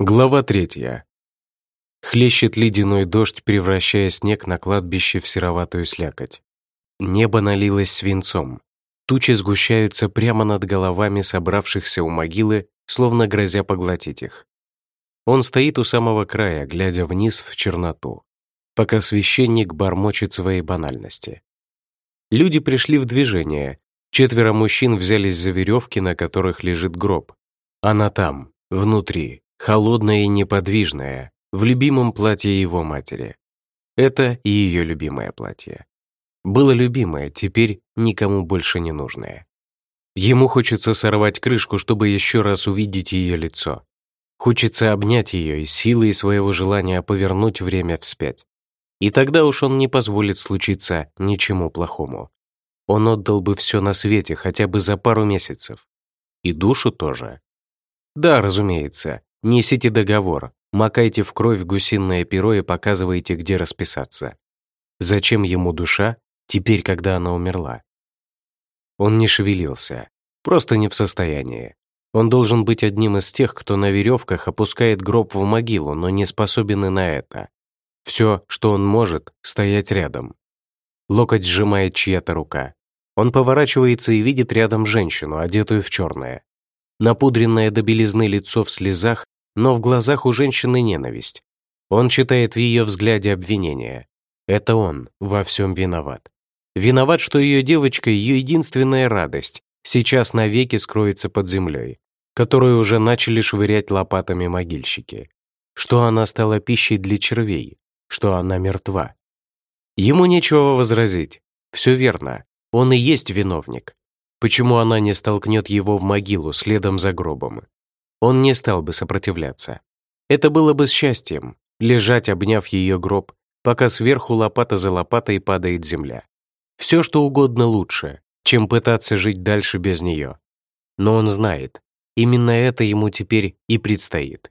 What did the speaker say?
Глава третья. Хлещет ледяной дождь, превращая снег на кладбище в сероватую слякоть. Небо налилось свинцом. Тучи сгущаются прямо над головами собравшихся у могилы, словно грозя поглотить их. Он стоит у самого края, глядя вниз в черноту, пока священник бормочет своей банальности. Люди пришли в движение. Четверо мужчин взялись за веревки, на которых лежит гроб. Она там, внутри, холодная и неподвижная, в любимом платье его матери. Это и ее любимое платье. Было любимое, теперь никому больше не нужное. Ему хочется сорвать крышку, чтобы еще раз увидеть ее лицо. Хочется обнять ее и силой своего желания повернуть время вспять. И тогда уж он не позволит случиться ничему плохому. Он отдал бы все на свете хотя бы за пару месяцев. И душу тоже. Да, разумеется, Несите договор, макайте в кровь гусиное перо и показывайте, где расписаться. Зачем ему душа, теперь, когда она умерла? Он не шевелился, просто не в состоянии. Он должен быть одним из тех, кто на веревках опускает гроб в могилу, но не способен и на это. Все, что он может, стоять рядом. Локоть сжимает чья-то рука. Он поворачивается и видит рядом женщину, одетую в черное. Напудренное до белизны лицо в слезах но в глазах у женщины ненависть. Он читает в ее взгляде обвинение. Это он во всем виноват. Виноват, что ее девочка, ее единственная радость, сейчас навеки скроется под землей, которую уже начали швырять лопатами могильщики. Что она стала пищей для червей, что она мертва. Ему нечего возразить. Все верно, он и есть виновник. Почему она не столкнет его в могилу следом за гробом? Он не стал бы сопротивляться. Это было бы счастьем, лежать, обняв ее гроб, пока сверху лопата за лопатой падает земля. Все, что угодно лучше, чем пытаться жить дальше без нее. Но он знает, именно это ему теперь и предстоит.